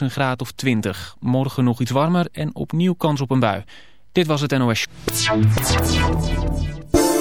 een graad of 20. Morgen nog iets warmer en opnieuw kans op een bui. Dit was het NOS.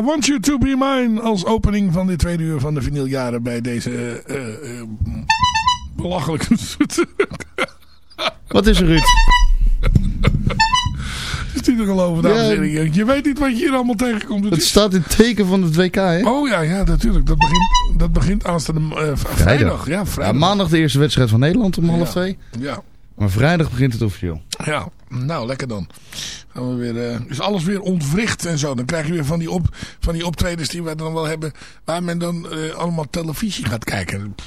I Want You To Be Mine als opening van dit tweede uur van de vinyljaren bij deze eh eh, belachelijke... Wat is er, Ruud? is niet te geloven, dames en Ja. heren. Je- weet niet wat je hier allemaal tegenkomt. Het Het is- staat in het teken van het WK, hè? Oh ja, ja, natuurlijk. Dat begint, dat begint aanstaande eh, vrijdag. Ja, Ja, vrijdag. maandag de eerste wedstrijd van Nederland om half Ja. twee. Ja, Maar vrijdag begint het officieel. ja, nou lekker dan. Gaan we weer, eh, is alles weer ontwricht en zo. Dan krijg je weer van die, op, van die optredens die we dan wel hebben. Waar men dan eh, allemaal televisie gaat kijken. Pff,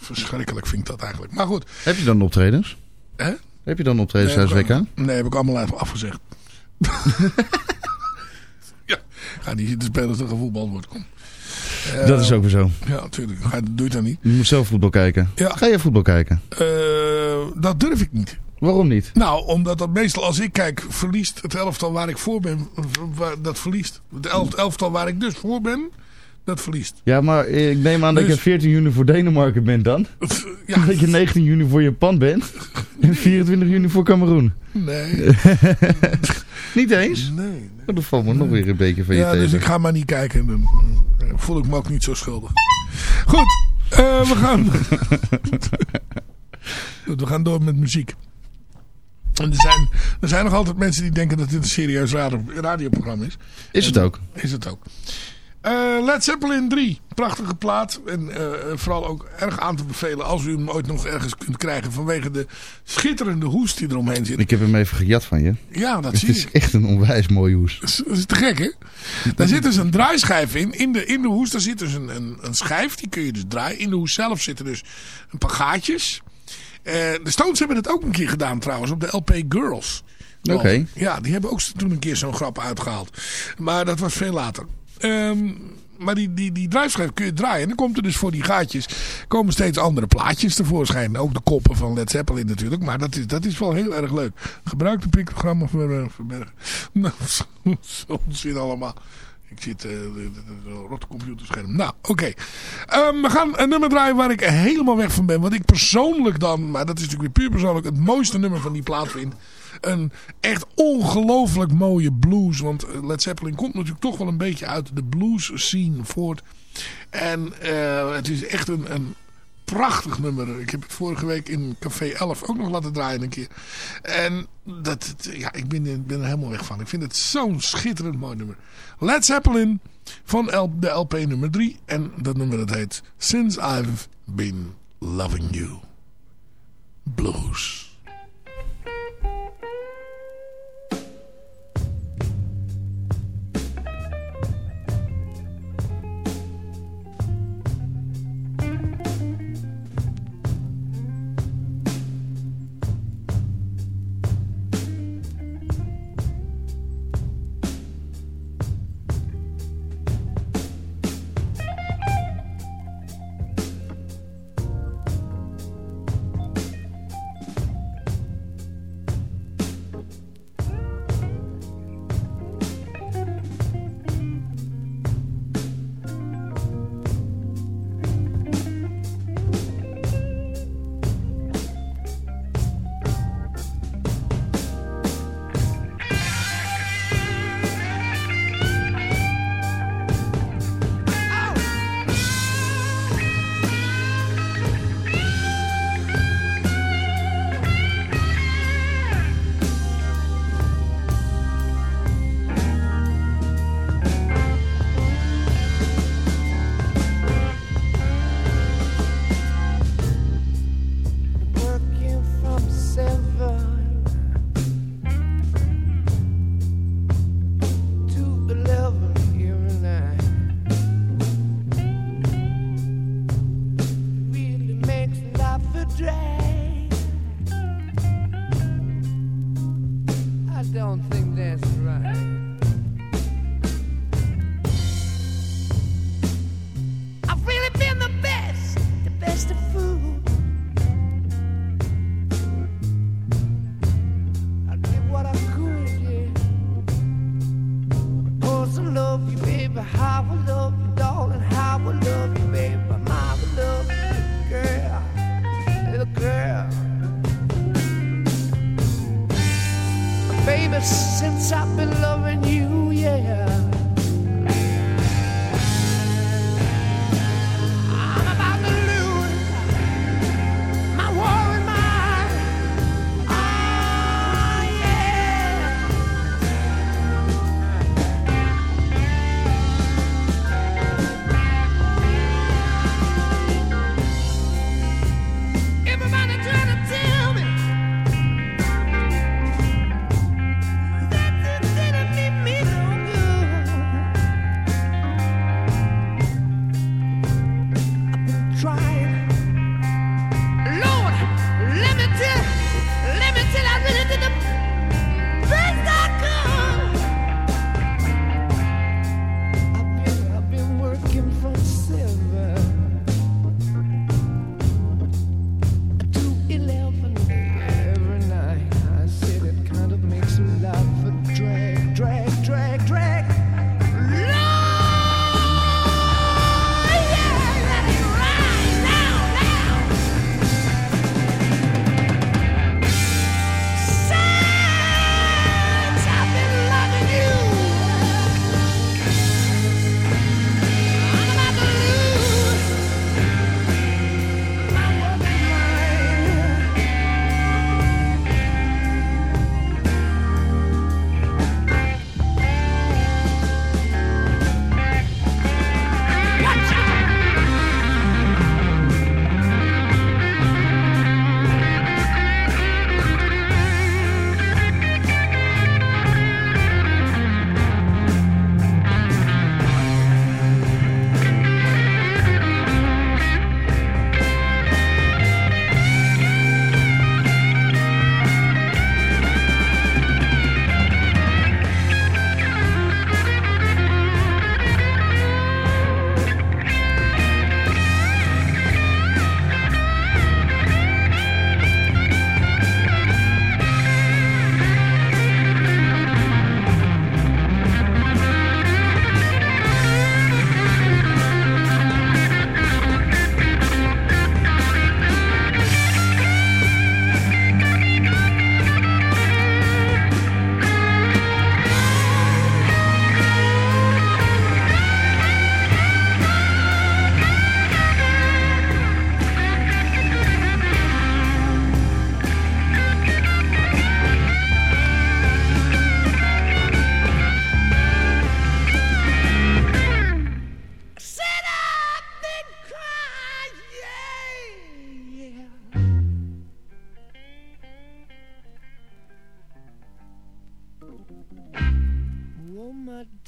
verschrikkelijk vind ik dat eigenlijk. Maar goed. Heb je dan optredens? Hè? Heb je dan optredens Nee, tijdens WK? ik- Nee, heb ik allemaal even afgezegd. ja, ga niet zitten spelen als er gevoetbald wordt. Kom. Eh, Dat is ook weer zo. Ja, natuurlijk. Ga, doe je dat niet. Je moet zelf voetbal kijken. Ja. Ga je voetbal kijken? Eh, dat durf ik niet. Waarom niet? Nou, omdat dat meestal als ik kijk, verliest het elftal waar ik voor ben, dat verliest. Het elf- elftal waar ik dus voor ben, dat verliest. Ja, maar ik neem aan dat Dus- je 14 juni voor Denemarken bent dan. Ja, Dat je 19 juni voor Japan bent. En 24 juni voor Cameroen. nee, Niet eens? nee. nee. Oh, Dat valt me nog weer een beetje van je Ja, dus tegen. ik ga maar niet kijken. Dan eh, voel ik me ook niet zo schuldig. Goed, eh, we gaan... We gaan door met muziek. En er zijn, er zijn nog altijd mensen die denken dat dit een serieus radio, radioprogramma is. Is het ook? Is het ook. Eh Led Zeppelin 3. Prachtige plaat. En eh, vooral ook erg aan te bevelen als u hem ooit nog ergens kunt krijgen. Vanwege de schitterende hoest die eromheen zit. Ik heb hem even gejat van je. Ja, dat Het zie is ik. echt een onwijs mooie hoes. Dat is, dat is te gek, hè? Daar zit dus een draaischijf in. In de, in de hoes daar zit dus een, een, een schijf. Die kun je dus draaien. In de hoes zelf zitten dus een paar gaatjes. Eh, de Stones hebben het ook een keer gedaan trouwens. Op de LP Girls. Oké. Ja, die hebben ook toen een keer zo'n grap uitgehaald. Maar dat was veel later. Ehm, maar die, die, die draaischijf kun je draaien. En dan komt er dus voor die gaatjes komen steeds andere plaatjes tevoorschijn. Ook de koppen van Led Zeppelin natuurlijk. Maar dat is, dat is wel heel erg leuk. Gebruik de pictogrammen voor eh, verbergen. Nou, allemaal. Ik zit eh de, de, de rotte computerscherm. Nou, oké. Ehm, we gaan een nummer draaien waar ik helemaal weg van ben. Wat ik persoonlijk dan, maar dat is natuurlijk weer puur persoonlijk, het mooiste nummer van die plaat vind. Een echt ongelooflijk mooie blues. Want eh, Led Zeppelin komt natuurlijk toch wel een beetje uit de blues scene voort. En eh, het is echt een, een prachtig nummer. Ik heb het vorige week in Café 11 ook nog laten draaien een keer. En dat, ja, ik ben, ben er helemaal weg van. Ik vind het zo'n schitterend mooi nummer. Led Zeppelin van L- de LP nummer 3. En dat nummer dat heet Since I've Been Loving You. Blues.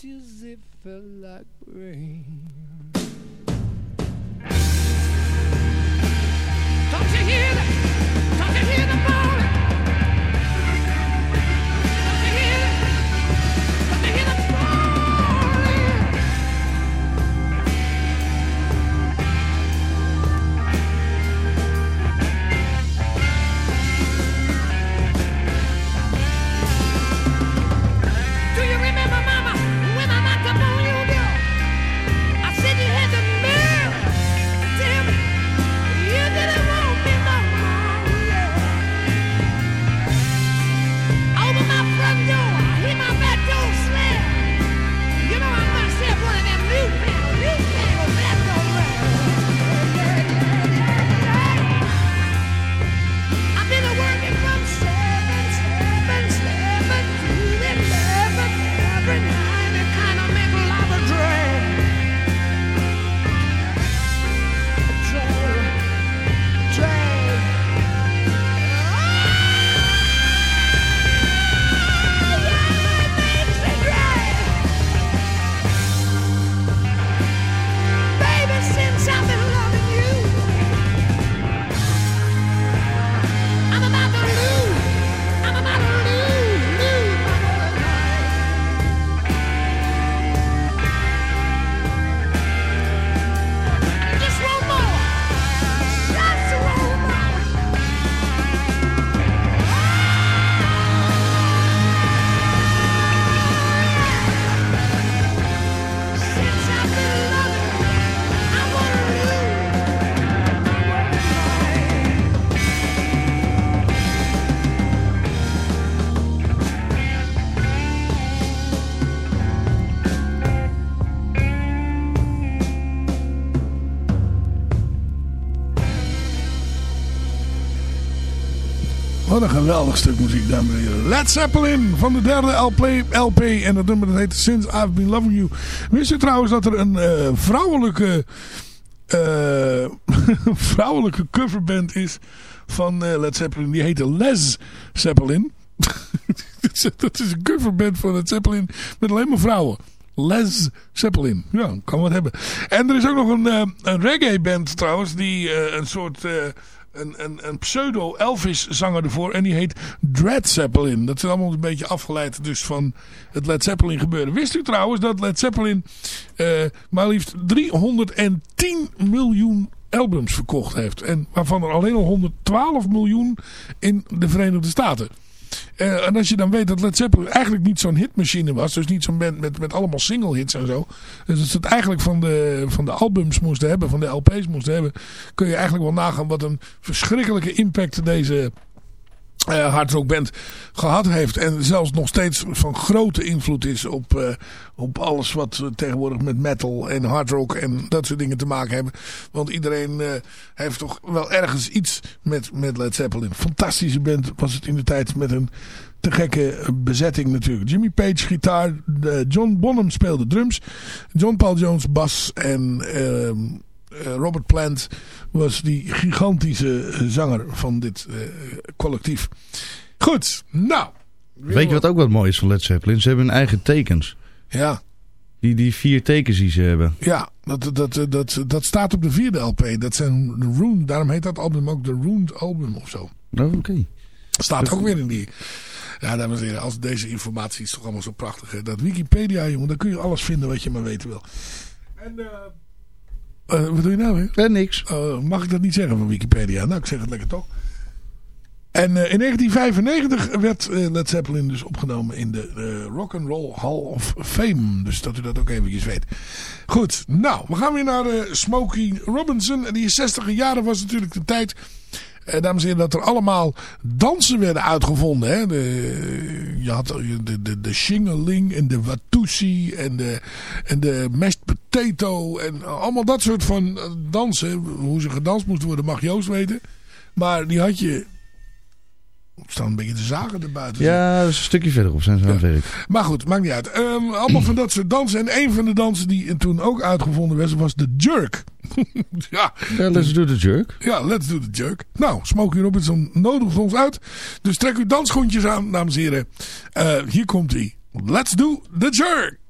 as it felt like rain. geweldig stuk muziek, dames en. Led Zeppelin van de derde LP. En dat nummer dat heet Since I've Been Loving You. Wist je trouwens dat er een eh, vrouwelijke, uh, vrouwelijke coverband is van uh, Led Zeppelin? Die heette Les Zeppelin. dat is een coverband van Led Zeppelin met alleen maar vrouwen. Les Zeppelin. Ja, kan wat hebben. En er is ook nog een, een reggae band trouwens die een soort een, een, een pseudo Elvis zanger ervoor. En die heet Dread Zeppelin. Dat is allemaal een beetje afgeleid dus van het Led Zeppelin gebeuren. Wist u trouwens dat Led Zeppelin eh, maar liefst 310 miljoen albums verkocht heeft. En waarvan er alleen al 112 miljoen in de Verenigde Staten. Eh, en als je dan weet dat Led Zeppelin eigenlijk niet zo'n hitmachine was. Dus niet zo'n band met, met allemaal single hits en zo. Dus dat ze het eigenlijk van de, van de albums moesten hebben. Van de LP's moesten hebben. Kun je eigenlijk wel nagaan wat een verschrikkelijke impact deze eh hardrock band gehad heeft. En zelfs nog steeds van grote invloed is op, eh, op alles wat we tegenwoordig met metal en hardrock en dat soort dingen te maken hebben. Want iedereen eh, heeft toch wel ergens iets met, met Led Zeppelin. Fantastische band was het in de tijd met een te gekke bezetting natuurlijk. Jimmy Page gitaar, John Bonham speelde drums, John Paul Jones bas en... eh, Robert Plant was die gigantische eh, zanger van dit eh, collectief. Goed, nou. Weet je wat ook wat mooi is van Led Zeppelin? Ze hebben hun eigen tekens. Ja, Die, die vier tekens die ze hebben. ja dat, dat, dat, dat staat op de vierde LP. Dat zijn de Rune, daarom heet dat album ook de Ruined Album of zo. Oh, oké. Staat ook weer in die... Ja, dames en heren, als deze informatie is toch allemaal zo prachtig. Hè? Dat Wikipedia, jongen, daar kun je alles vinden wat je maar weten wil. En, eh eh, wat doe je nou weer? Eh, niks. Oh, mag ik dat niet zeggen van Wikipedia? Nou, ik zeg het lekker toch. En eh, in 1995 werd Led Zeppelin dus opgenomen in de Rock and Roll Hall of Fame. Dus dat u dat ook eventjes weet. Goed, nou, we gaan weer naar Smokey Robinson. En die 60 jaren was natuurlijk de tijd... Eh, dames en heren, dat er allemaal dansen werden uitgevonden. Hè? De, je had de, de, de shingeling en de watusi en de, en de mashed potato. En allemaal dat soort van eh, dansen. Hoe ze gedanst moesten worden mag Joost weten. Maar die had je... Ik sta een beetje te zagen erbuiten. Ja, dat is een stukje verderop zijn ze aan het werk. Maar goed, maakt niet uit. Ehm, allemaal van dat soort dansen. En een van de dansen die toen ook uitgevonden werd, was de jerk. ja, let's do the jerk. ja, let's do the jerk. Nou, Smokey Robinson nodigt ons uit. Dus trek uw dansschoentjes aan, dames en heren. Eh, hier komt hij. Let's do the jerk.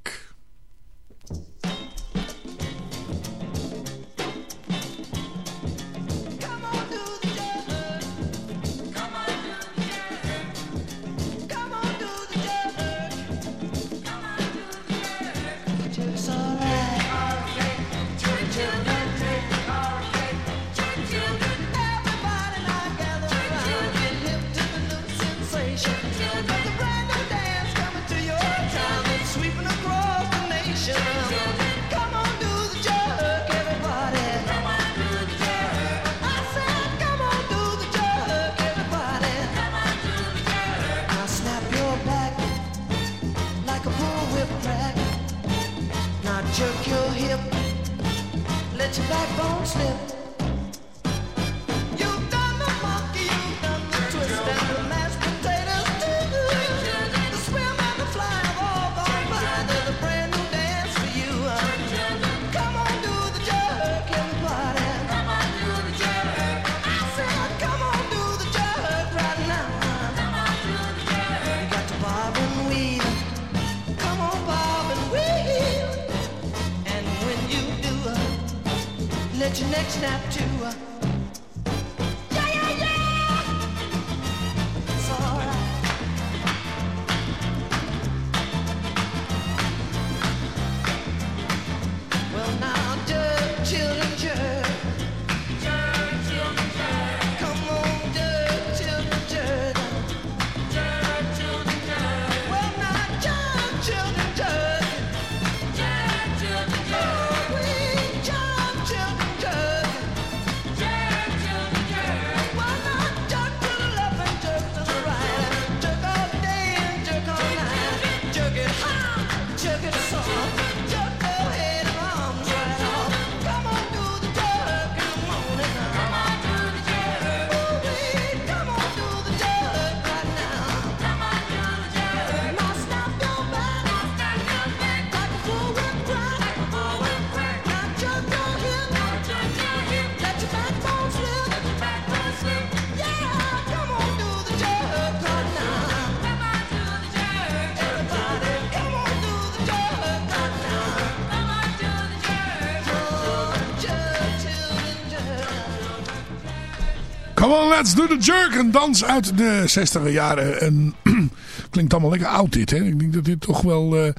Let's do the jerk. Een dans uit de 60 jaren. En, klinkt allemaal lekker oud dit. Hè? Ik denk dat dit toch wel... eh,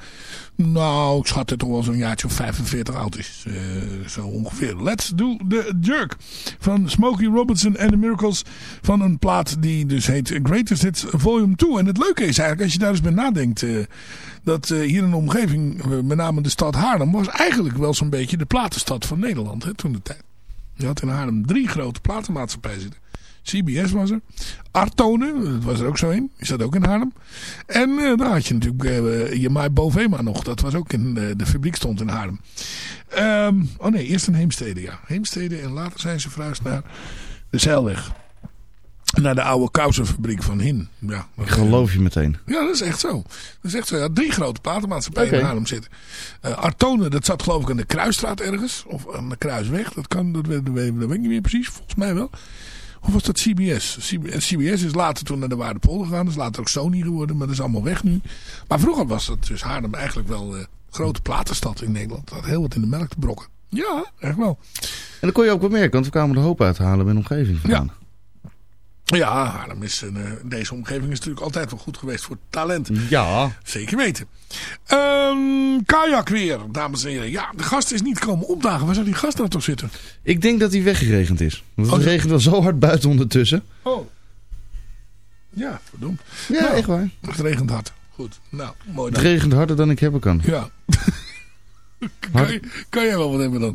nou, ik schat het toch wel zo'n jaartje of 45 oud is. Eh, zo ongeveer. Let's do the jerk. Van Smokey Robinson and the Miracles. Van een plaat die dus heet Greatest Hits Volume 2. En het leuke is eigenlijk, als je daar eens bij nadenkt... eh, dat hier in de omgeving, met name de stad Haarlem... was eigenlijk wel zo'n beetje de platenstad van Nederland hè, toen de tijd. Je had in Haarlem drie grote platenmaatschappijen zitten. CBS was er. Artone, dat was er ook zo een. Die zat ook in Haarlem. En uh, daar had je natuurlijk uh, Jamai Bovema nog. Dat was ook in uh, de fabriek stond in Haarlem. Um, oh nee, eerst in Heemstede, ja. Heemstede en later zijn ze verhuisd naar de Zeilweg. Naar de oude kousenfabriek van Hin. Ja, Ik geloof je meteen. Ja, dat is echt zo. Dat is echt zo. Ja, drie grote platenmaatschappijen okay. in Haarlem zitten. Uh, Artone, dat zat geloof ik aan de Kruisstraat ergens. Of aan de Kruisweg. Dat kan, dat weet, dat weet ik niet meer precies. Volgens mij wel. Of was dat CBS? CBS is later toen naar de Waardepolder gegaan. Dat is later ook Sony geworden. Maar dat is allemaal weg nu. Maar vroeger was het dus Haarlem eigenlijk wel een uh, grote platenstad in Nederland. Dat had heel wat in de melk te brokken. Ja, echt wel. En dat kon je ook wel merken. Want we kwamen er hoop uit Haarlem en omgeving vandaan. Ja. Ja, Haarlem is een, uh, deze omgeving is natuurlijk altijd wel goed geweest voor talent. Ja. Zeker weten. Um, kajak weer, dames en heren. Ja, de gast is niet komen opdagen. Waar zou die gast nou toch zitten? Ik denk dat hij weggeregend is. Want het oh, regent wel zo hard buiten ondertussen. Oh. Ja, verdomd. Ja, nou, echt waar. Het regent hard. Goed. Nou, mooi dan. Het regent harder dan ik hebben kan. Ja. kan, je, kan jij wel wat hebben dan?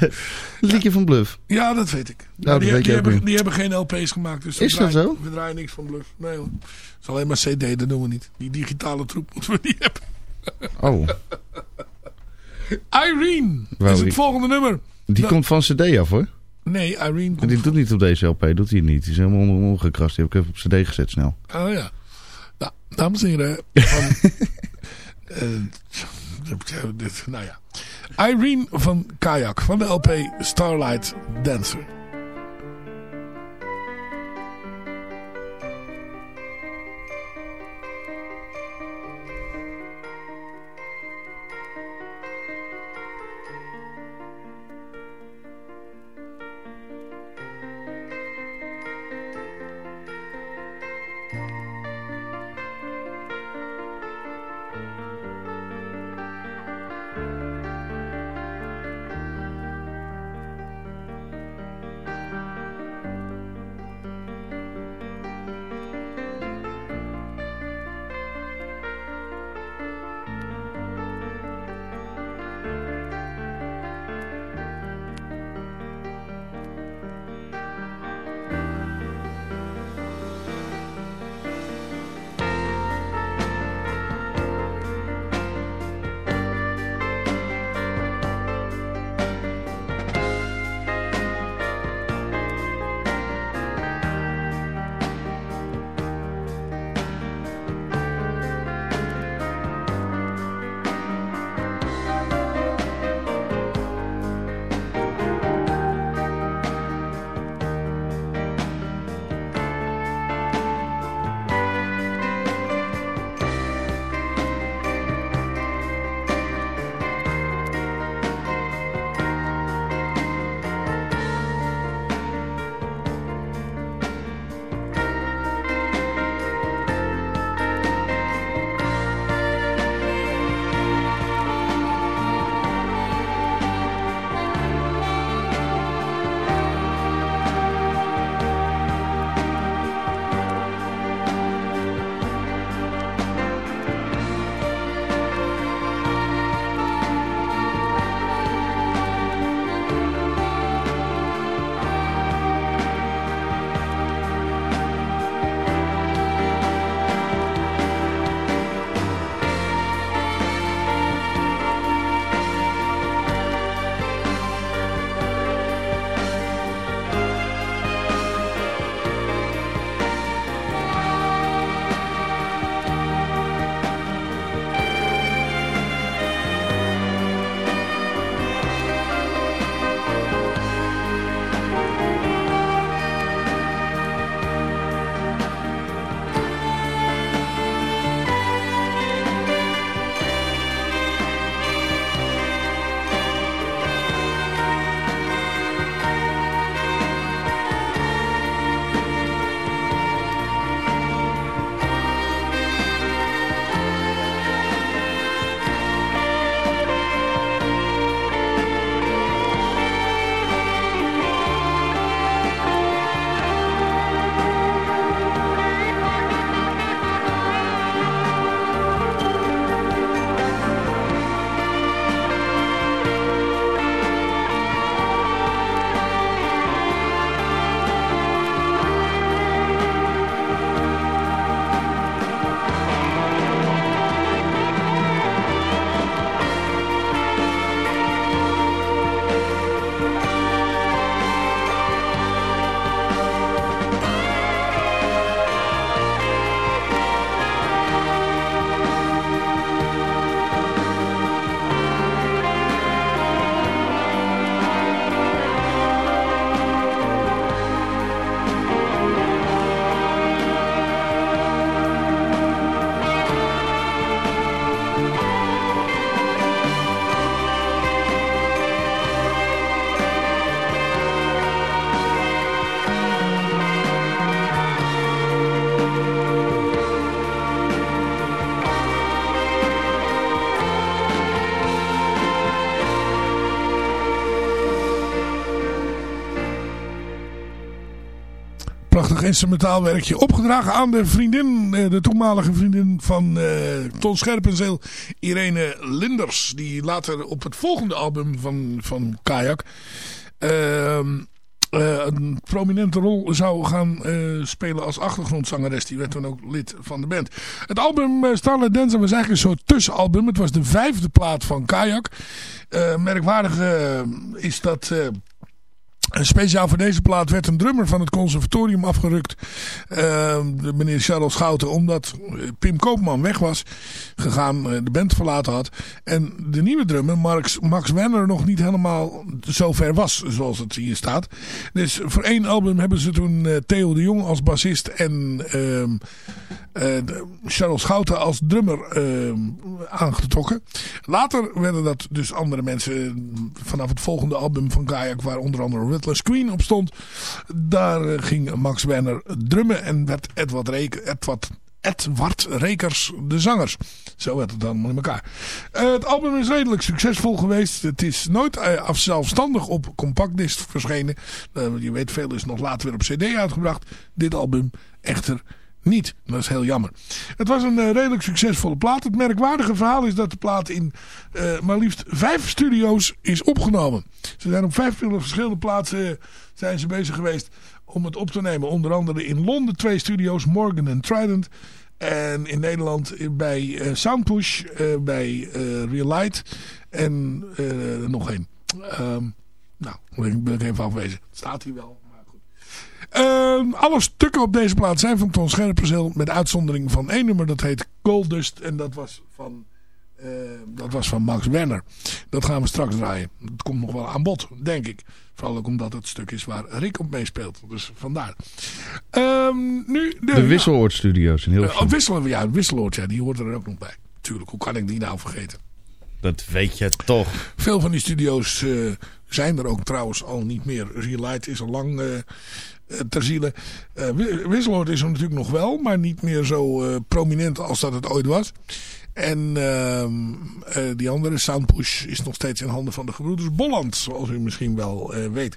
Liedje van Bluff. Ja, dat weet ik. Nou, die, die, hebben, die hebben geen LP's gemaakt. Dus is dat zo? We draaien niks van Bluff. Nee hoor. Het is alleen maar CD, dat doen we niet. Die digitale troep moeten we niet hebben. Oh. Irene is het volgende nummer. Die Nou, komt van CD af hoor. Nee, Irene En komt... die doet niet op deze LP, doet hij niet. Die is helemaal onder ongekrast. Die heb ik even op CD gezet snel. Oh ja. Nou, dames en heren. Van, eh, nou ja. Irene van Kajak van de LP Starlight Dancer. Instrumentaal werkje. Opgedragen aan de vriendin, eh, de toenmalige vriendin van eh, Ton Scherpenzeel, Irene Linders. Die later op het volgende album van, van Kajak ehm, eh, een prominente rol zou gaan spelen als achtergrondzangeres. Die werd toen ook lid van de band. Het album Starlight Dancer was eigenlijk een soort tussenalbum. Het was de vijfde plaat van Kajak. Merkwaardig is dat... Speciaal voor deze plaat werd een drummer van het conservatorium afgerukt. eh, de meneer Charles Schouten. Omdat Pim Koopman weg was gegaan. eh, de band verlaten had. En de nieuwe drummer Max, Max Werner nog niet helemaal zo ver was. Zoals het hier staat. Dus voor één album hebben ze toen eh, Theo de Jong als bassist. En ehm, eh, Charles Schouten als drummer ehm, aangetrokken. Later werden dat dus andere mensen vanaf het volgende album van Kayak, waar onder andere Queen op stond. Daar eh, ging Max Werner drummen en werd Edward, Reke, Edward, Edward Rekers de zangers. Zo werd het dan in elkaar. Eh, het album is redelijk succesvol geweest. Het is nooit eh, zelfstandig op compactdisc verschenen. Je weet, veel is nog later weer op cd uitgebracht. Dit album echter niet. Dat is heel jammer. Het was een eh, redelijk succesvolle plaat. Het merkwaardige verhaal is dat de plaat in eh, maar liefst vijf studio's is opgenomen. Ze zijn op vijf verschillende plaatsen eh, zijn ze bezig geweest om het op te nemen. Onder andere in Londen twee studio's, Morgan en Trident. En in Nederland bij Soundpush, bij Real Light en nog één. Ehm, nou, ik ben even afwezen. Staat hier wel. Ehm, alle stukken op deze plaat zijn van Ton Scherpenzeel. Met uitzondering van één nummer. Dat heet Gold Dust. En dat was van, eh, dat was van Max Werner. Dat gaan we straks draaien. Dat komt nog wel aan bod, denk ik. Vooral ook omdat het stuk is waar Rick op meespeelt. Dus vandaar. Ehm, nu de, De Wisseloord Studios in Ja, Hilversum. oh, Wisselen, ja, Wisseloord, ja, die hoort er ook nog bij. Tuurlijk, hoe kan ik die nou vergeten? Dat weet je toch. Veel van die studio's eh, zijn er ook trouwens al niet meer. Real Light is al lang eh, eh, ter ziele. Eh, Wi- Wisseloord is er natuurlijk nog wel, maar niet meer zo eh, prominent als dat het ooit was. En ehm, eh, die andere, Soundpush, is nog steeds in handen van de gebroeders Bolland, zoals u misschien wel eh, weet.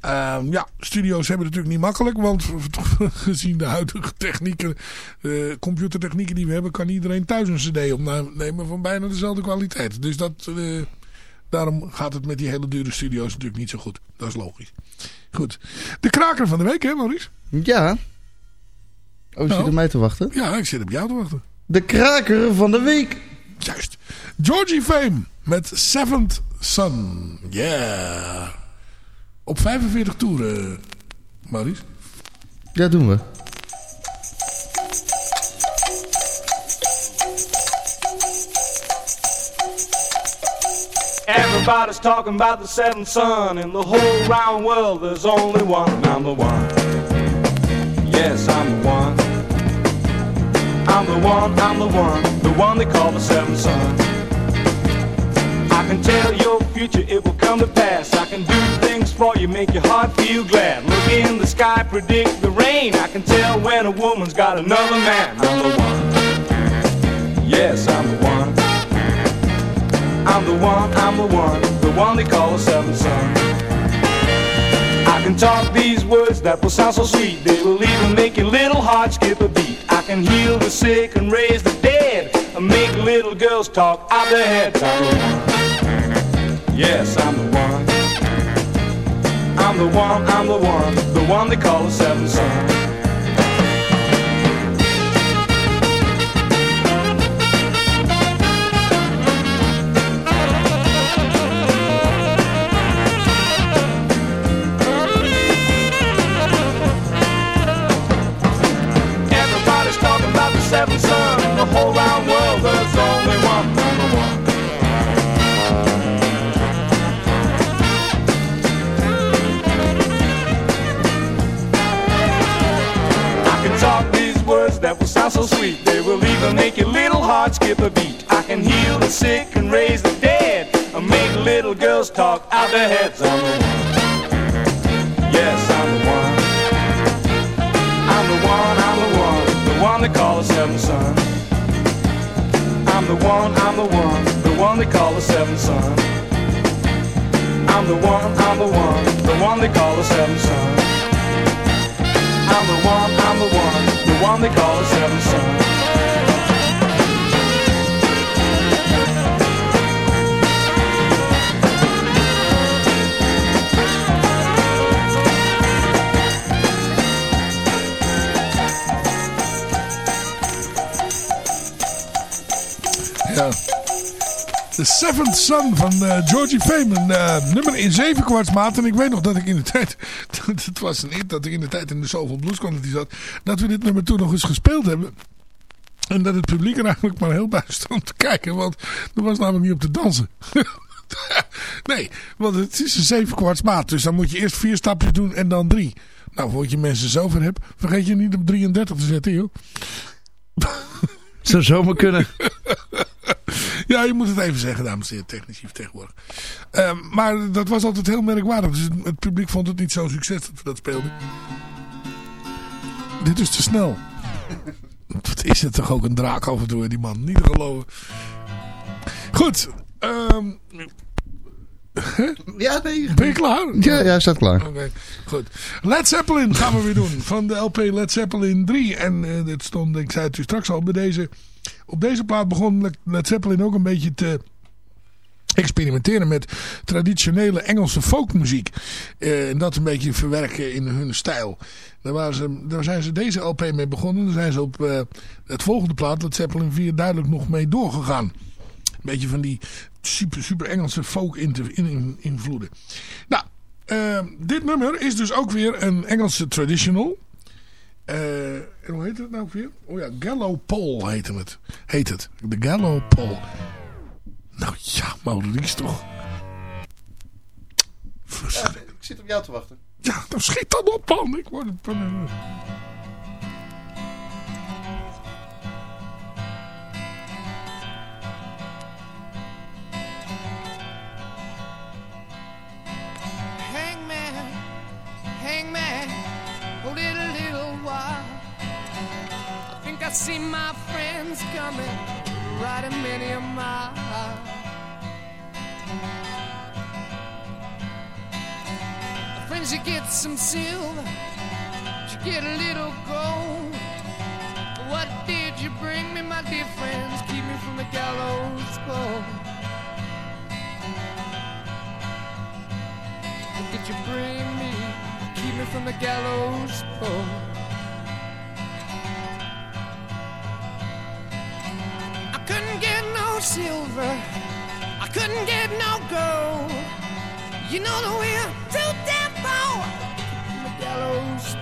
Ehm, ja, studio's hebben het natuurlijk niet makkelijk, want gezien de huidige technieken, eh, computertechnieken die we hebben, kan iedereen thuis een cd opnemen van bijna dezelfde kwaliteit. Dus dat, eh, daarom gaat het met die hele dure studio's natuurlijk niet zo goed. Dat is logisch. Goed. De kraker van de week, hè Maurice? Ja. Oh, je Nou. zit op mij te wachten. Ja, ik zit op jou te wachten. De kraker van de week. Juist. Georgie Fame met Seventh Son. Yeah. Op 45 toeren, Maurice. Ja, doen we. Everybody's talking about the seventh son. In the whole round world, there's only one. and I'm the one. Yes, I'm the one. I'm the one, I'm the one. The one they call the seventh son. I can tell your future, it will come to pass. I can do things for you, make your heart feel glad. Look in the sky, predict the rain. I can tell when a woman's got another man. I'm the one. Yes, I'm the one. I'm the one, I'm the one, the one they call the seventh son. I can talk these words that will sound so sweet, they will even make your little heart skip a beat. I can heal the sick and raise the dead, and make little girls talk out their heads. I'm the one. Yes, I'm the one. I'm the one, I'm the one, the one they call the seventh son. Talking about the whole round world, there's only one. I can talk these words that will sound so sweet. They will even make your little heart skip a beat. I can heal the sick and raise the dead. And make little girls talk out their heads. I'm the one. They call the seventh son. I'm the one, I'm the one, the one they call the seventh son. I'm the one, I'm the one, the one they call the seventh son. I'm the one, I'm the one, the one they call the seventh son. Ja. The Seventh Son van eh, Georgie Fame. Een eh, nummer in zeven kwartsmaat. En ik weet nog dat ik in de tijd... Het was een eer dat ik in de tijd in de Soulful Blues Quantity zat. Dat we dit nummer toen nog eens gespeeld hebben. En dat het publiek er eigenlijk maar heel bij stond te kijken. Want er was namelijk niet op te dansen. nee, want het is een zeven kwartsmaat. Dus dan moet je eerst vier stapjes doen en dan drie. Nou, voordat je mensen zover hebt, vergeet je niet op 33 te zetten, joh. Zou zomaar kunnen. Ja, je moet het even zeggen, dames en heren, technici tegenwoordig. Ehm, maar dat was altijd heel merkwaardig. Dus het, publiek vond het niet zo'n succes dat we dat speelden. Dit is te snel. Wat is het toch ook een draak af en toe, die man. Niet te geloven. Goed. ehm, Ja, nee. ben je klaar? Ja, ja, staat klaar. Oké, goed. Led Zeppelin gaan we weer doen. Van de LP Led Zeppelin 3. En eh, dit stond, ik zei het u straks al, bij deze, op deze plaat begon Led- Zeppelin ook een beetje te experimenteren met traditionele Engelse folkmuziek. Eh, en dat een beetje verwerken in hun stijl. Daar, waren ze, daar zijn ze deze LP mee begonnen. Daar zijn ze op eh, het volgende plaat, Led Zeppelin 4, duidelijk nog mee doorgegaan. Een beetje van die super, super Engelse folk in, in, in- invloeden. Nou, eh, dit nummer is dus ook weer een Engelse traditional. Eh, en hoe heet het nou weer? Oh ja, Gallow Pole heet het. Heet het. De Gallow Pole. Nou ja, Maurice toch. Verschrikkelijk. Ik zit op jou te wachten. Ja, dan schiet dan op man. Ik word een... I see my friends coming, riding many a mile. Friends, you get some silver, you get a little gold. What did you bring me, my dear friends? Keep me from the gallows pole. What did you bring me? Keep me from the gallows pole. Couldn't get no silver. I couldn't get no gold. You know that we're too damn poor the gallows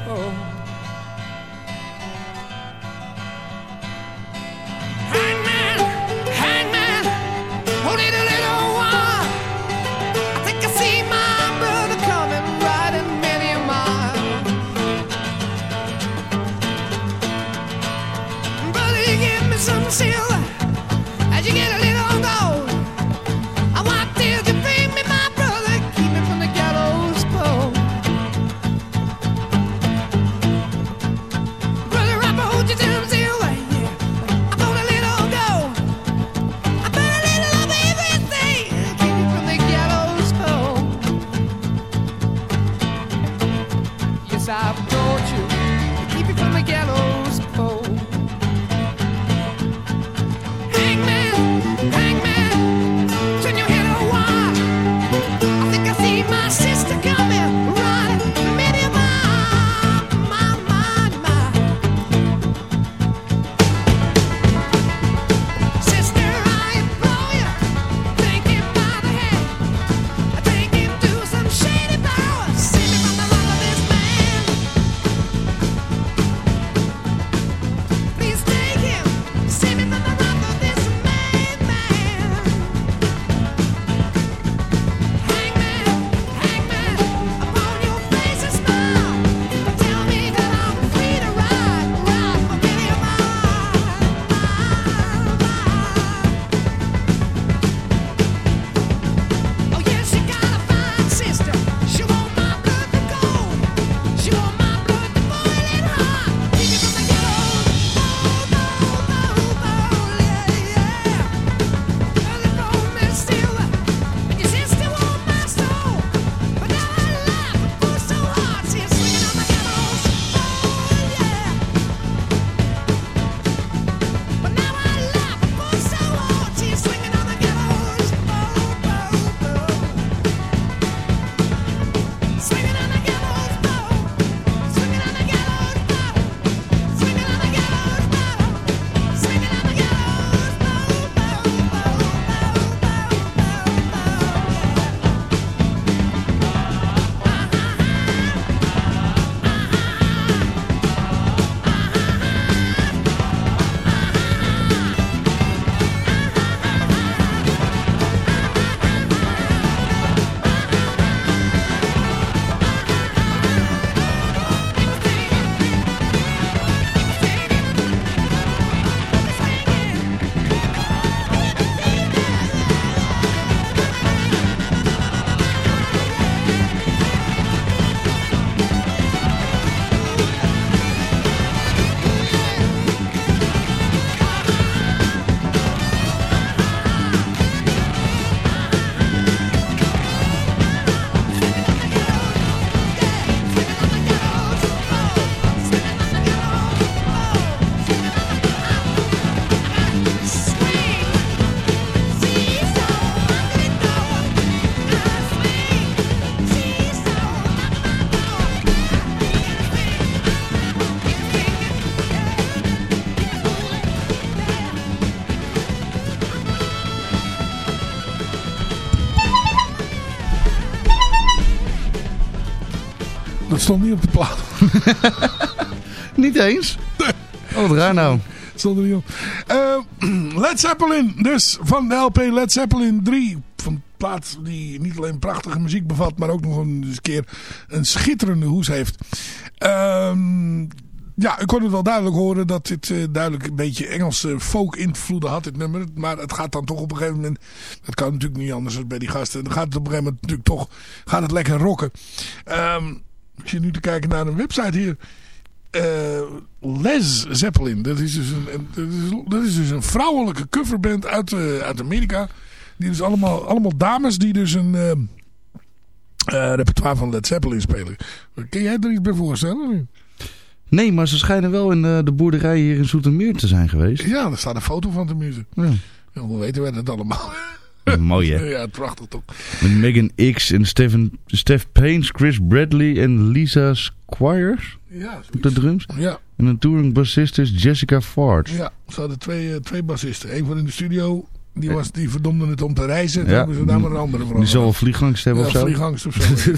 stond niet op de plaat. Niet eens? Oh, wat raar nou. Dat stond er niet op. Eh, Led Zeppelin. Dus van de LP Led Zeppelin 3. Van een plaat die niet alleen prachtige muziek bevat. Maar ook nog een eens een keer een schitterende hoes heeft. Ehm, ja, ik kon het wel duidelijk horen dat dit eh, duidelijk een beetje Engelse folk invloeden had, dit nummer. Maar het gaat dan toch op een gegeven moment, dat kan natuurlijk niet anders dan bij die gasten. Dan gaat het op een gegeven moment natuurlijk toch, gaat het lekker rocken. Ehm, ik zit nu te kijken naar een website hier. Eh, Les Zeppelin. Dat is, dus een, dat, is, dat is dus een vrouwelijke coverband uit, eh, uit Amerika. Die dus allemaal, allemaal dames die dus een eh, repertoire van Led Zeppelin spelen. Kun jij er iets bij voorstellen? Nee, maar ze schijnen wel in de boerderij hier in Zoetermeer te zijn geweest. Ja, er staat een foto van tenminste. Ja. Ja, hoe weten we dat allemaal? Mooi hè. ja, prachtig toch. Met Megan X en Stephen, Steph Paines, Chris Bradley en Lisa Squires Ja, op de drums. ja, En een touring bassist is Jessica Ford. ja. Ze hadden twee, eh, twee bassisten. Eén van in de studio, die, was, die verdomde het om te reizen. Toen Ja. hebben ze daar maar een andere voor. Die zal wel vliegangst hebben ja, of zo. vliegangst of zo.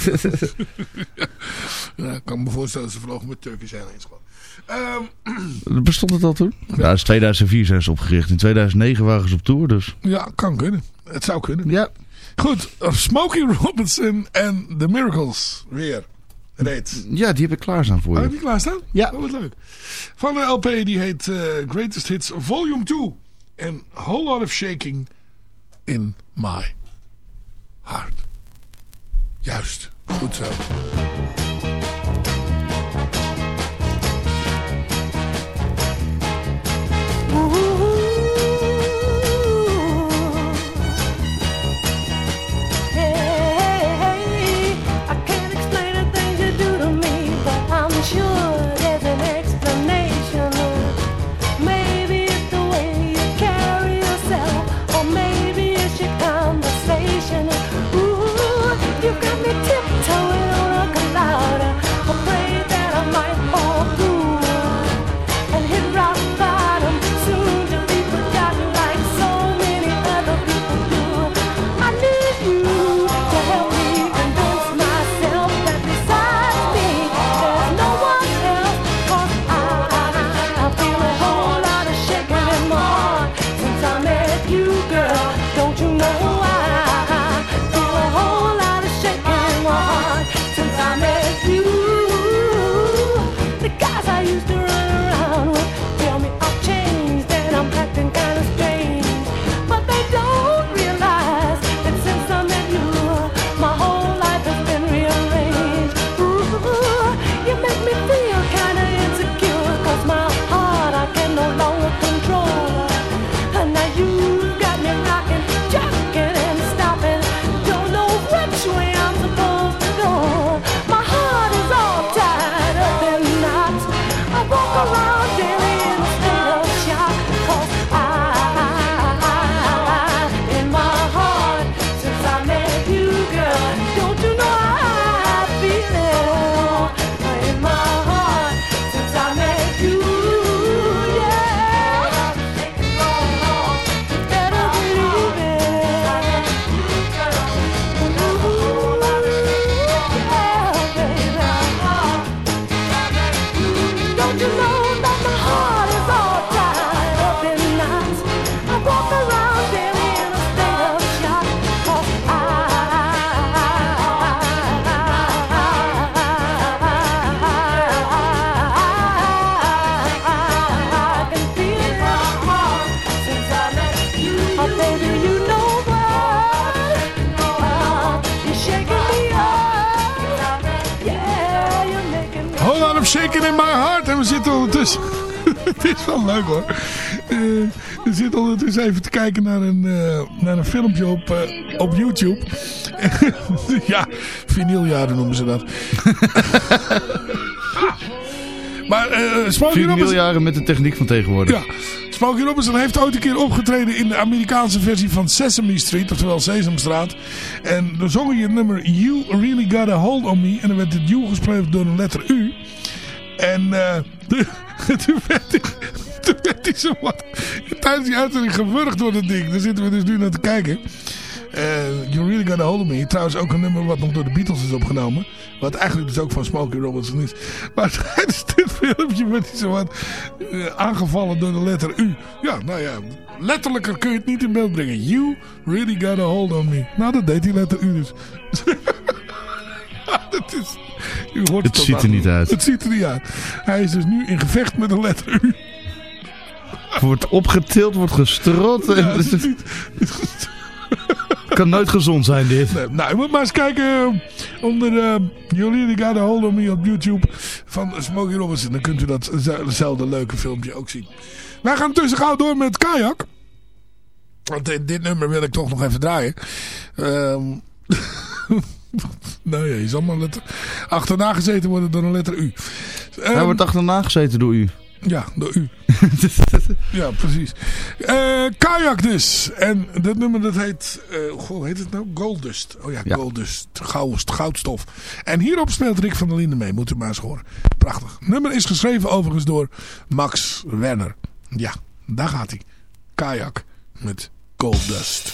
ja, ik kan me voorstellen dat ze vlogen met Turkish Airlines gewoon. Ehm, Bestond het al toen? Ja, is 2004 zijn ze opgericht. In 2009 waren ze op tour, dus... ja, kan kunnen. Het zou kunnen. Ja. Goed, Smokey Robinson en The Miracles. Weer. Reed. Ja, die heb ik klaarstaan voor Oh, je. heb je klaarstaan? Ja. Oh, wat leuk. Van de LP die heet eh, Greatest Hits Volume 2. En Whole Lot of Shaking in My Heart. Juist. Goed zo. Het is wel leuk hoor. Eh, we zitten ondertussen even te kijken naar een, eh, naar een filmpje op, eh, op YouTube. ja, vinyljaren noemen ze dat. maar eh Smokey Robinson... Met de techniek van tegenwoordig. Ja, Smokey Robinson heeft ooit een keer opgetreden in de Amerikaanse versie van Sesame Street, oftewel Sesamstraat. En dan zong hij het nummer You Really Got a Hold on Me. En dan werd het U gesproken door een letter U. En toen, werd hij, toen werd hij zo wat tijdens die uitzending gewurgd door dat ding. Daar zitten we dus nu naar te kijken. Eh, you Really Got a Hold Me. Trouwens ook een nummer wat nog door de Beatles is opgenomen. Wat eigenlijk dus ook van Smokey Robinson is. Maar tijdens dit filmpje werd hij zo wat eh, aangevallen door de letter U. Ja, nou ja, letterlijker kun je het niet in beeld brengen. You Really Got a Hold on Me. Nou, dat deed die letter U dus. dat is, u hoort Het ziet er niet uit. Het ziet er niet uit. Hij is dus nu in gevecht met de letter U. Wordt opgetild, wordt gestrot. Ja, het is niet- kan nooit gezond zijn dit. Nee, nou, je moet maar eens kijken eh, onder uh, Really Got a Hold on Me op YouTube van Smokey Robinson. Dan kunt u datzelfde leuke filmpje ook zien. Wij gaan tussen gauw door met Kajak. Want dit, dit nummer wil ik toch nog even draaien. Ehm ja, je zal maar letter, achterna gezeten worden door een letter U. Ehm, Hij wordt achterna gezeten door u. ja, door u. ja, precies. Eh, kajak dus. En dat nummer dat heet... eh hoe heet het nou? Goldust. Oh ja, Ja. Goldust. Goud, goudstof. En hierop speelt Rick van der Linden mee. Moet u maar eens horen. Prachtig. Nummer is geschreven overigens door Max Werner. Ja, daar gaat hij. Kajak met Goldust.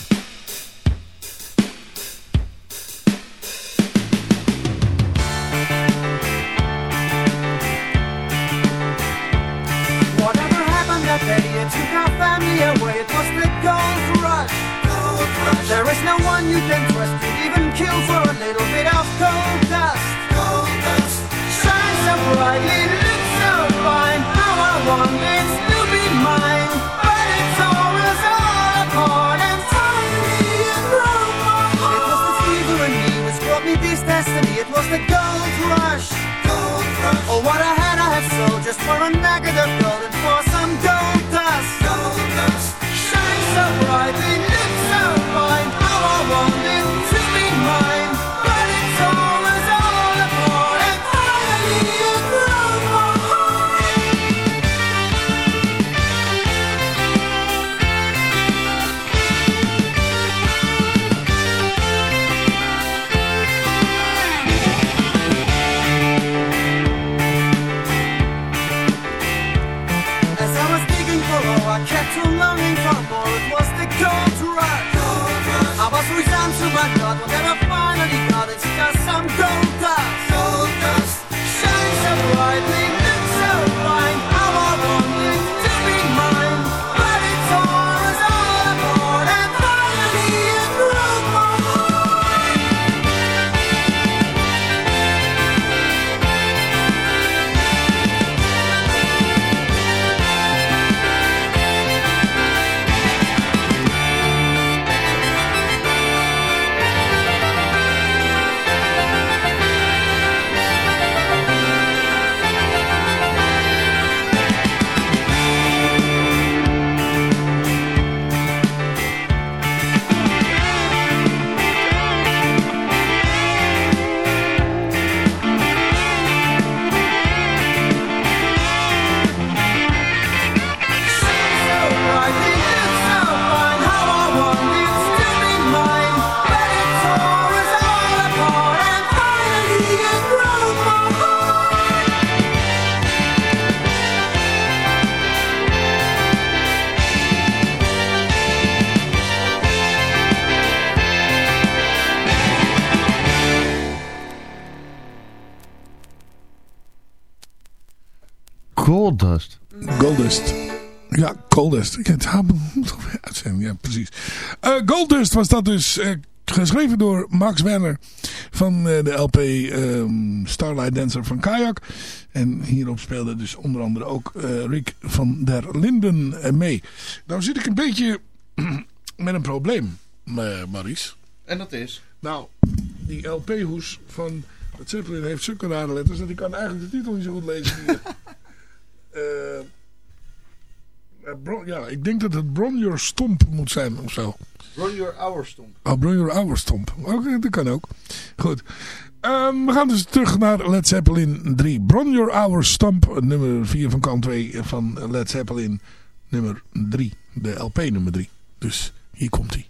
No one you can trust. You'd even kill for a little bit of gold dust. Gold dust. Shines so brightly, looks so fine. How I want it to be mine. But it's always all apart and tiny and heart. It was the fever in me which brought me this destiny. It was the gold rush. Gold rush. Oh, what I had, I had sold just for a nugget of gold Goldust. Ik het zijn. Ja, precies. Eh, Goldust was dat dus eh, geschreven door Max Werner van eh, de LP ehm, Starlight Dancer van Kayak. En hierop speelde dus onder andere ook Rick van der Linden mee. Nou zit ik een beetje met een probleem, Maurice. En dat is? Nou, die LP-hoes van het Zeppelin heeft zulke rare letters dat ik kan eigenlijk de titel niet zo goed lezen. Eh, Bron- ja, ik denk dat het Bron Your Stomp moet zijn of zo. Run Your Hour Stomp. Oh, Bron Your Hour Stomp. Oké, dat kan ook. Goed. Ehm, we gaan dus terug naar Led Zeppelin 3. Bron Your Hour Stomp, nummer 4 van kant 2 van Led Zeppelin nummer 3. De LP nummer 3. Dus hier komt hij.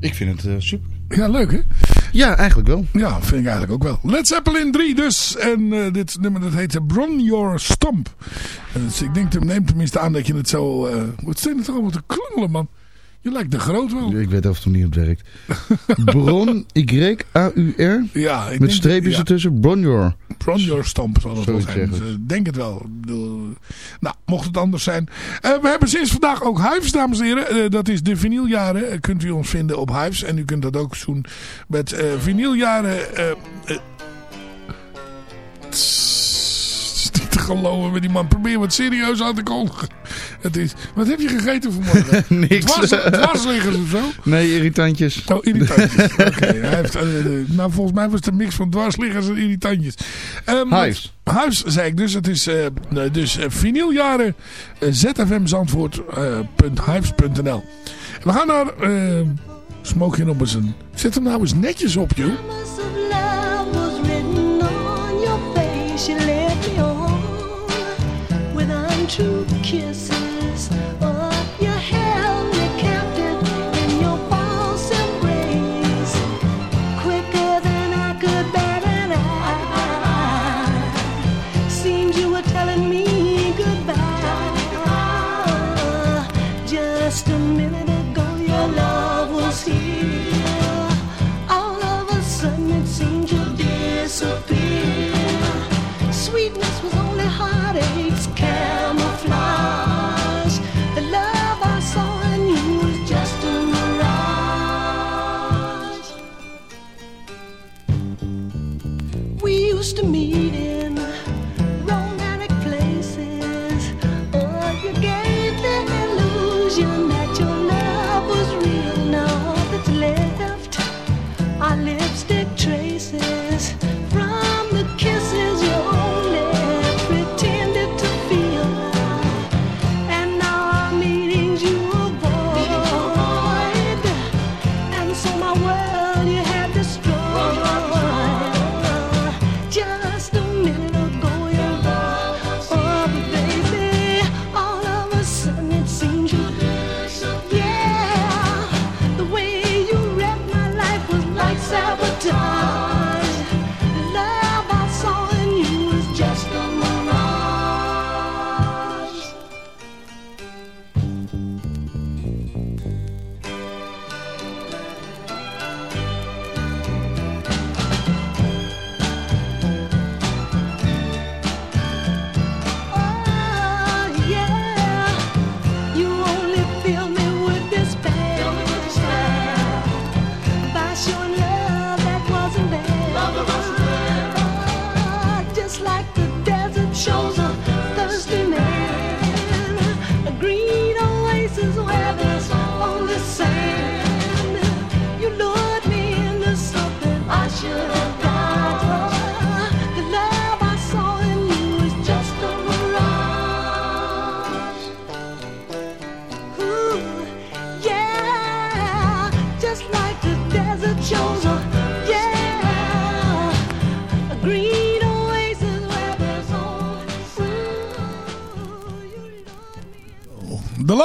Ik vind het eh, super. Ja, leuk, hè? Ja, eigenlijk wel. Ja, vind ik eigenlijk ook wel. Led Zeppelin 3 dus. En eh, dit nummer dat heet Bron Your Stomp. En dus ik denk, neem tenminste aan dat je het zo... eh wat zijn het toch allemaal te klungelen, man? Je lijkt de groot wel. Ik weet of het niet op werkt. Bron, Y-A-U-R. Ja, ik Met streepjes ja. ertussen. Bronjor. Bron Your Stomp zal het wel zijn. Dus, eh, denk het wel. Bedoel, nou, mocht het anders zijn. Eh, we hebben sinds vandaag ook Hives, dames en heren. Eh, dat is de vinyljaren. Eh, kunt u ons vinden op Hives. En u kunt dat ook doen met eh vinyljaren... te geloven met die man. Probeer wat serieus aan te kondigen. Het is, wat heb je gegeten vanmorgen? Niks. Dwars, dwarsliggers of zo? Nee, irritantjes. Oh, irritantjes. Oké, hij heeft, eh, eh, nou, volgens mij was het een mix van dwarsliggers en irritantjes. Ehm, Hives. Huis, zei ik dus. Het is eh, nee, dus eh, vinyljaren zfmzandvoort.hives.nl We gaan naar eh Smokey Robinson. Zet hem nou eens netjes op, joh. promise of to kiss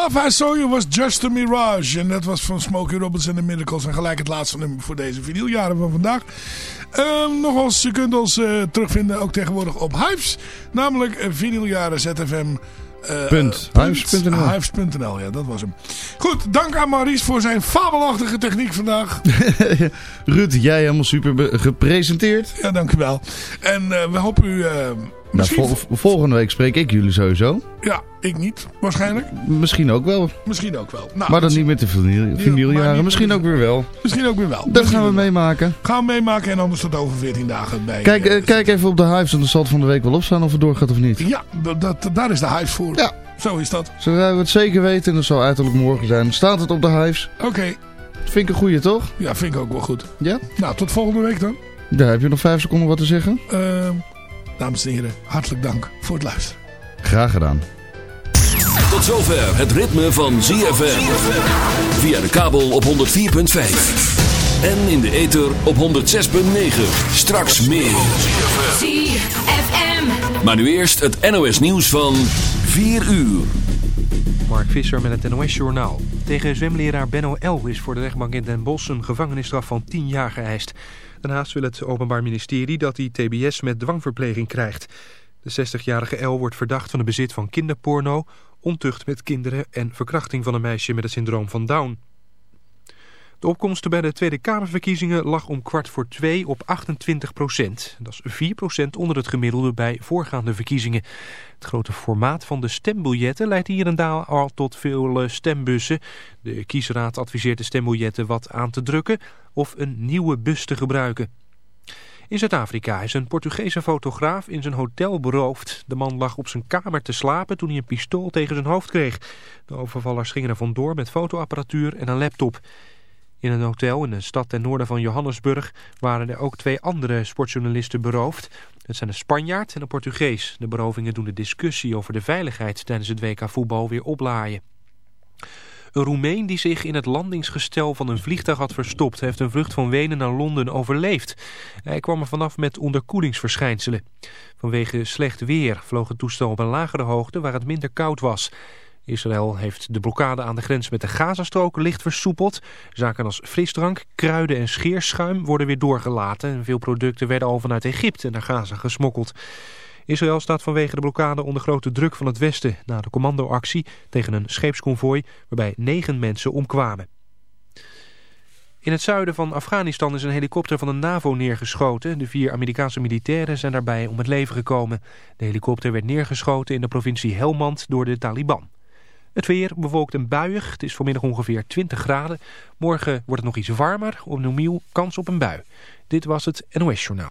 Love I Saw You was Just a Mirage. En dat was van Smokey Robinson en Miracles. En gelijk het laatste nummer voor deze vinyljaren van vandaag. Ehm nogals, je kunt ons eh, terugvinden ook tegenwoordig op Hives. Namelijk uh, vinyljaren ZFM. eh, Punt. eh, Hives.nl. Hives.nl, ja, dat was hem. Goed, dank aan Maurice voor zijn fabelachtige techniek vandaag. Ruud, jij helemaal super gepresenteerd. Ja, dank u wel. En eh, we hopen u... Nou, vol- volgende week spreek ik jullie sowieso. Ja, ik niet, waarschijnlijk. Misschien ook wel. Misschien ook wel. Nou, maar dan niet met de vinyljaren. Misschien ook weer wel. Misschien ook weer wel. Dat gaan we meemaken. Gaan we meemaken en anders tot over 14 dagen bij... Kijk, eh, eh, kijk even op de Hives, en dan zal het van de week wel opstaan of het doorgaat of niet. Ja, dat, daar is de Hives voor. Ja. Zo is dat. Zodra we het zeker weten, en dat zal uiterlijk morgen zijn, staat het op de Hives. Oké. Vind ik een goeie, toch? Ja, vind ik ook wel goed. Ja? Nou, tot volgende week dan. Daar heb je nog vijf seconden wat te zeggen. Ehm, dames en heren, hartelijk dank voor het luisteren. Graag gedaan. Tot zover het ritme van ZFM. Via de kabel op 104.5. En in de ether op 106.9. Straks meer. ZFM. Maar nu eerst het NOS nieuws van 4 uur. Mark Visser met het NOS Journaal. Tegen zwemleraar Benno L. is voor de rechtbank in Den Bosch een gevangenisstraf van 10 jaar geëist. Daarnaast wil het Openbaar Ministerie dat hij tbs met dwangverpleging krijgt. De 60-jarige L wordt verdacht van het bezit van kinderporno, ontucht met kinderen en verkrachting van een meisje met het syndroom van Down. De opkomst bij de Tweede Kamerverkiezingen lag om kwart voor twee op 28 procent. Dat is 4 procent onder het gemiddelde bij voorgaande verkiezingen. Het grote formaat van de stembiljetten leidt hier en daar al tot veel eh, stembussen. De kiesraad adviseert de stembiljetten wat aan te drukken of een nieuwe bus te gebruiken. In Zuid-Afrika is een Portugese fotograaf in zijn hotel beroofd. De man lag op zijn kamer te slapen toen hij een pistool tegen zijn hoofd kreeg. De overvallers gingen er vandoor met fotoapparatuur en een laptop. In een hotel in een stad ten noorden van Johannesburg waren er ook twee andere sportjournalisten beroofd. Het zijn een Spanjaard en een Portugees. De berovingen doen de discussie over de veiligheid tijdens het WK voetbal weer oplaaien. Een Roemeen die zich in het landingsgestel van een vliegtuig had verstopt... heeft een vlucht van Wenen naar Londen overleefd. Hij kwam er vanaf met onderkoelingsverschijnselen. Vanwege slecht weer vloog het toestel op een lagere hoogte waar het minder koud was... Israël heeft de blokkade aan de grens met de Gazastrook licht versoepeld. Zaken als frisdrank, kruiden en scheerschuim worden weer doorgelaten. En veel producten werden al vanuit Egypte naar Gaza gesmokkeld. Israël staat vanwege de blokkade onder grote druk van het Westen... na de commandoactie tegen een scheepsconvooi waarbij negen mensen omkwamen. In het zuiden van Afghanistan is een helikopter van de NAVO neergeschoten. De vier Amerikaanse militairen zijn daarbij om het leven gekomen. De helikopter werd neergeschoten in de provincie Helmand door de Taliban. Het weer bewolkt en buiig. Het is vanmiddag ongeveer 20 graden. Morgen wordt het nog iets warmer. Opnieuw kans op een bui. Dit was het NOS Journaal.